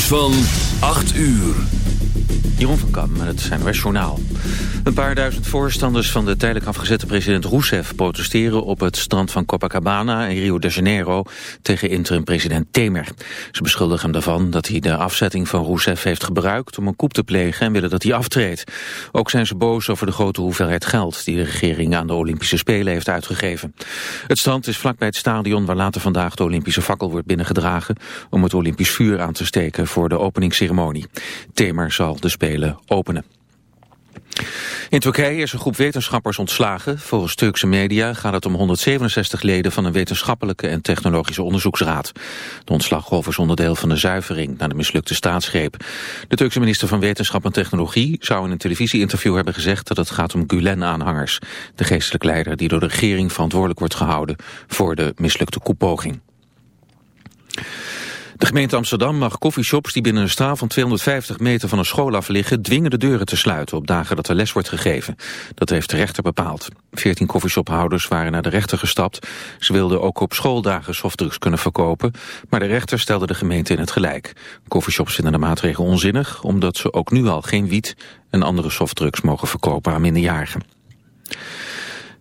van 8 uur. Jeroen van Kam met het NOS Journaal. Een paar duizend voorstanders van de tijdelijk afgezette president Rousseff... protesteren op het strand van Copacabana in Rio de Janeiro... tegen interim-president Temer. Ze beschuldigen hem ervan dat hij de afzetting van Rousseff heeft gebruikt... om een coup te plegen en willen dat hij aftreedt. Ook zijn ze boos over de grote hoeveelheid geld... die de regering aan de Olympische Spelen heeft uitgegeven. Het strand is vlakbij het stadion waar later vandaag de Olympische fakkel wordt binnengedragen... om het Olympisch vuur aan te steken voor de openingsceremonie. Temer zal de Spelen openen. In Turkije is een groep wetenschappers ontslagen. Volgens Turkse media gaat het om 167 leden van een wetenschappelijke en technologische onderzoeksraad. De ontslaggolf is onderdeel van de zuivering na de mislukte staatsgreep. De Turkse minister van Wetenschap en Technologie zou in een televisieinterview hebben gezegd dat het gaat om Gulen-aanhangers. De geestelijke leider die door de regering verantwoordelijk wordt gehouden voor de mislukte koepoging. De gemeente Amsterdam mag coffeeshops die binnen een straal van 250 meter van een school af liggen dwingen de deuren te sluiten op dagen dat er les wordt gegeven. Dat heeft de rechter bepaald. 14 coffeeshophouders waren naar de rechter gestapt. Ze wilden ook op schooldagen softdrugs kunnen verkopen, maar de rechter stelde de gemeente in het gelijk. Coffeeshops vinden de maatregel onzinnig, omdat ze ook nu al geen wiet en andere softdrugs mogen verkopen aan minderjarigen.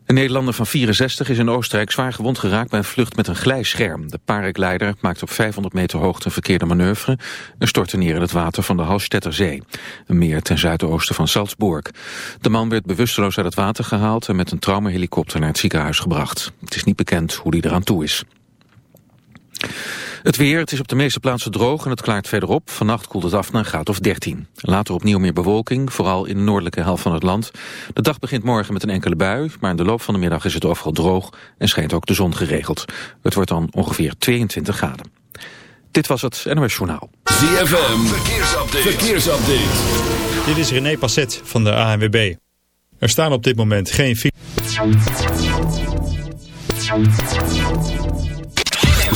Een Nederlander van 64 is in Oostenrijk zwaar gewond geraakt bij een vlucht met een glijscherm. De paraglider maakte op 500 meter hoogte een verkeerde manoeuvre en stortte neer in het water van de Hallstetterzee, een meer ten zuidoosten van Salzburg. De man werd bewusteloos uit het water gehaald en met een traumahelikopter naar het ziekenhuis gebracht. Het is niet bekend hoe hij eraan toe is. Het weer, het is op de meeste plaatsen droog en het klaart verderop. Vannacht koelt het af naar een graad of 13. Later opnieuw meer bewolking, vooral in de noordelijke helft van het land. De dag begint morgen met een enkele bui, maar in de loop van de middag is het overal droog en schijnt ook de zon geregeld. Het wordt dan ongeveer 22 graden. Dit was het NOS Journaal. ZFM, verkeersupdate. verkeersupdate. Dit is René Passet van de ANWB. Er staan op dit moment geen...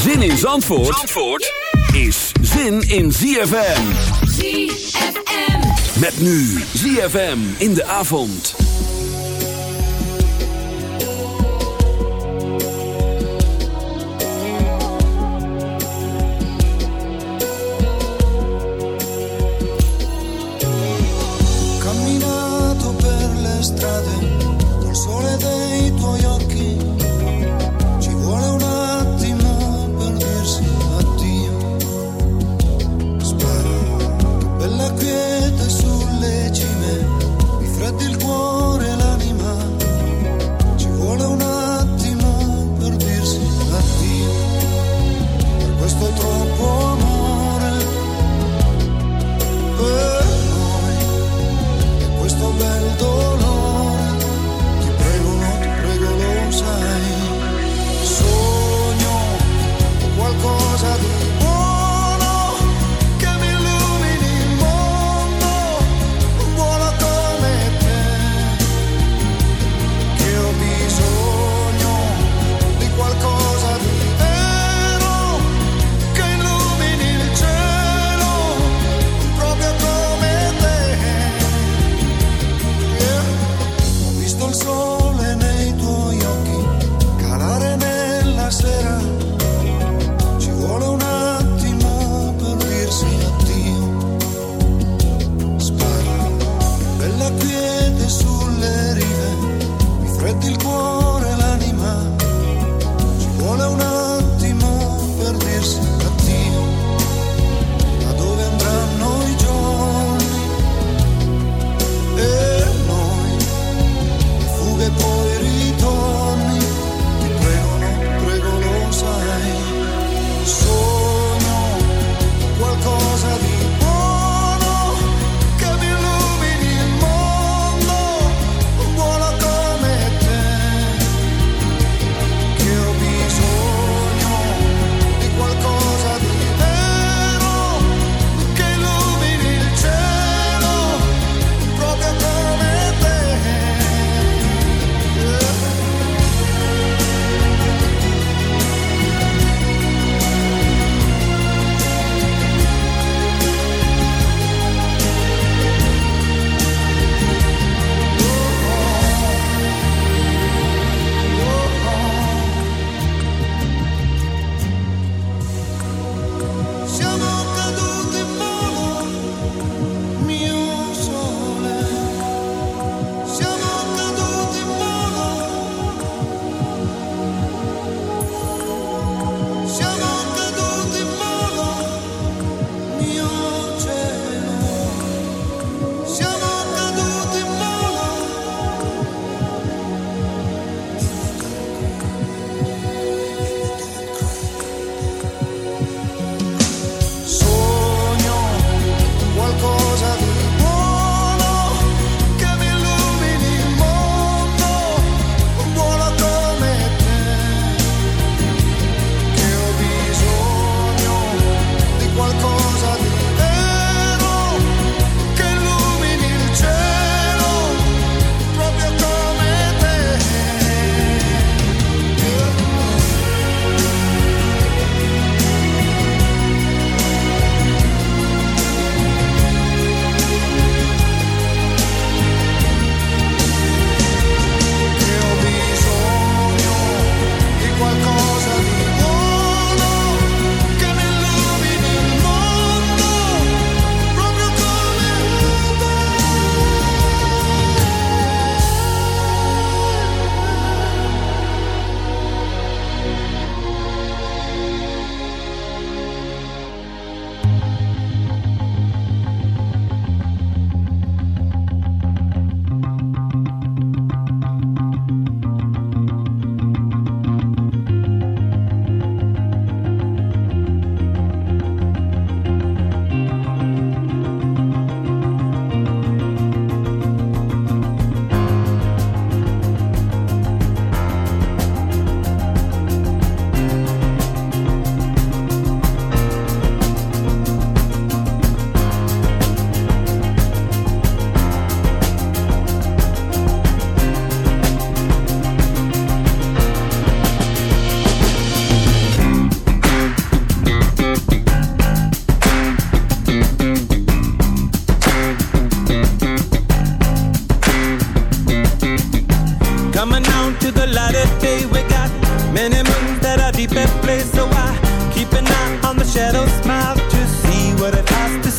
Zin in Zandvoort, Zandvoort is zin in ZFM. ZFM. Met nu ZFM in de avond. Camminato per le strade, col sole dei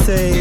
say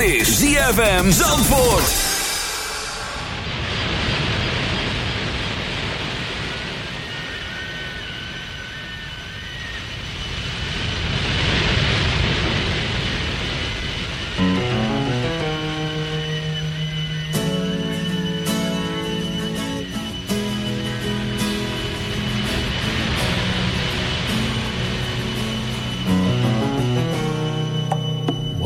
is ZFM Zandvoort.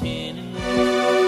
One ten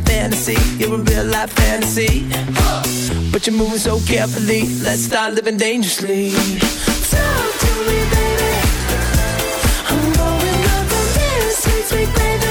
Life fantasy, you're a real life fantasy. But you're moving so carefully. Let's start living dangerously. Talk to me, baby. I'm going up from this sweet, sweet baby.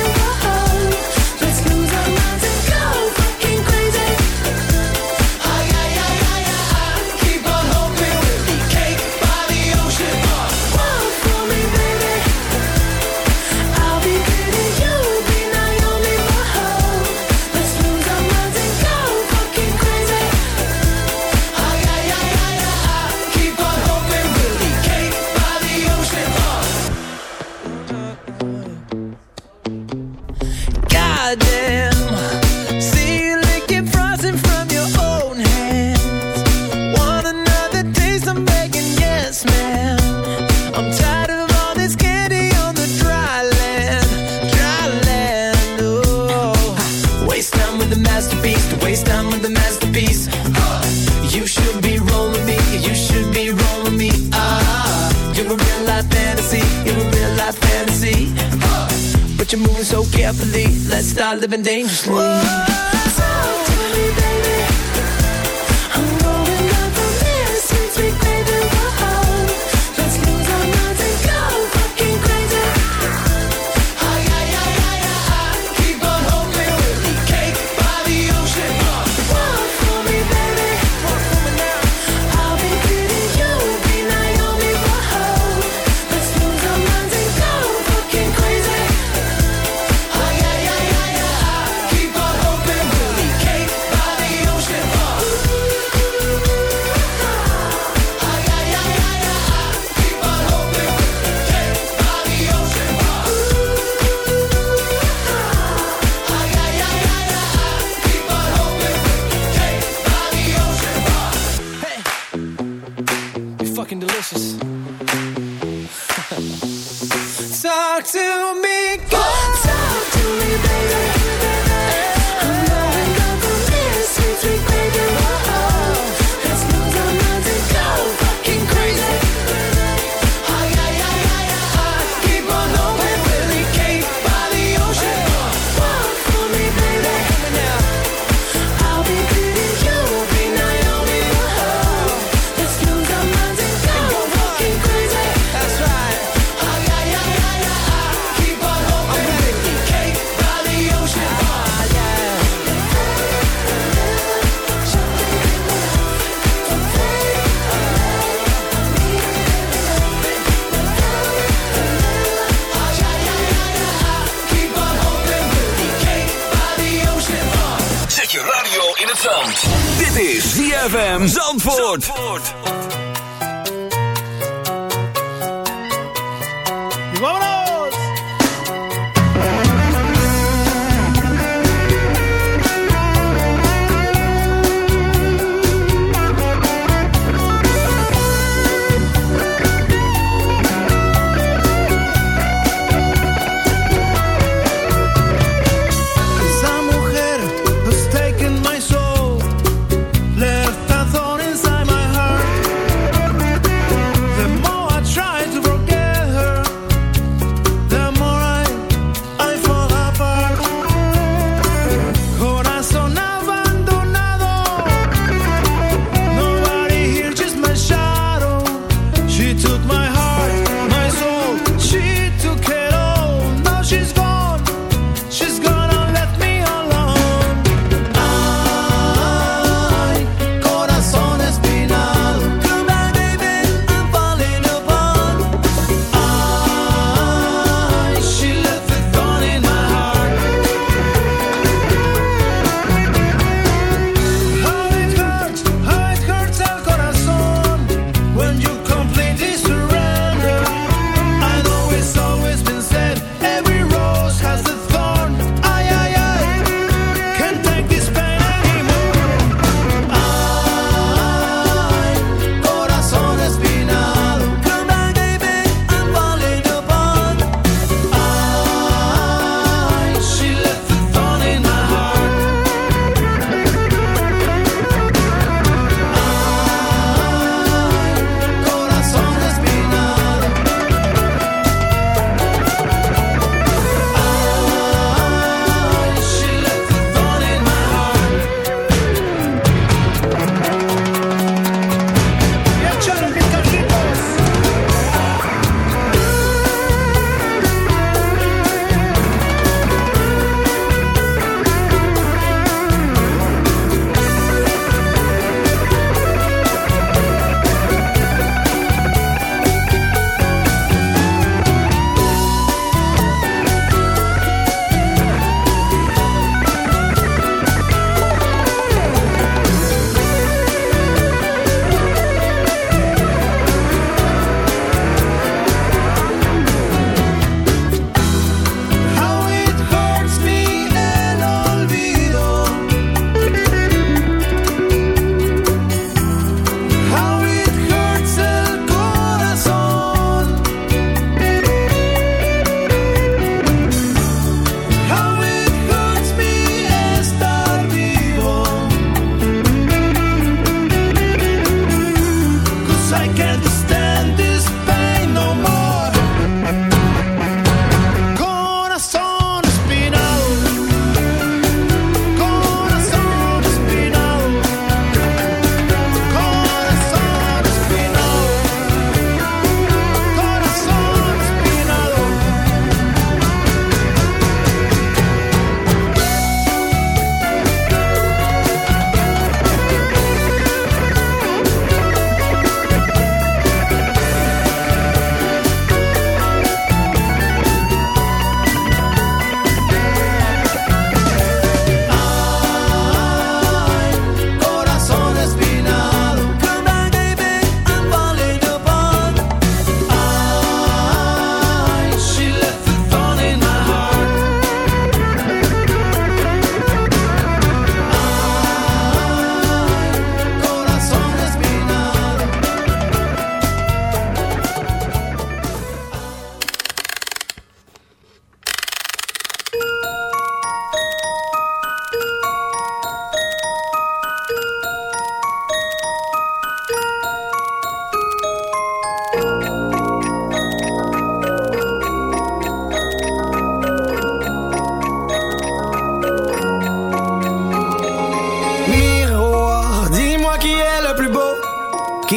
Living dangerously.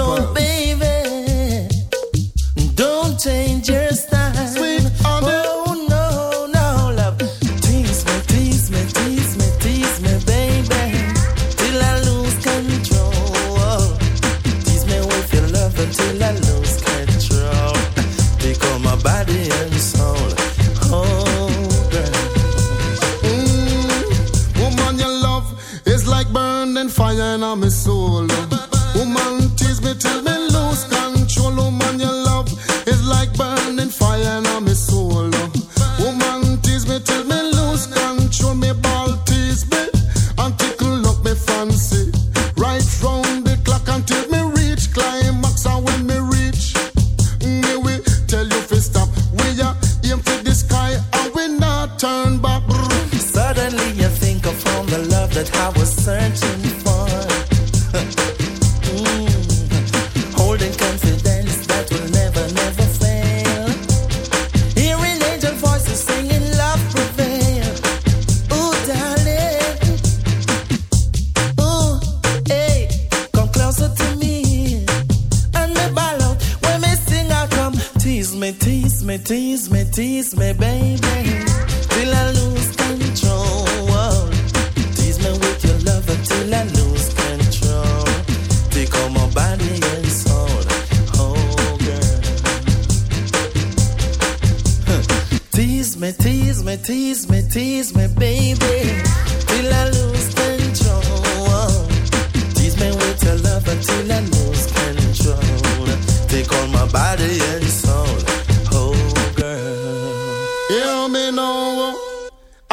So, baby, don't change your style.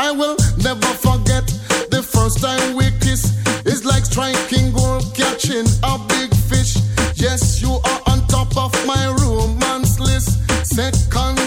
I will never forget the first time we kissed. It's like striking gold, catching a big fish. Yes, you are on top of my romance list. Second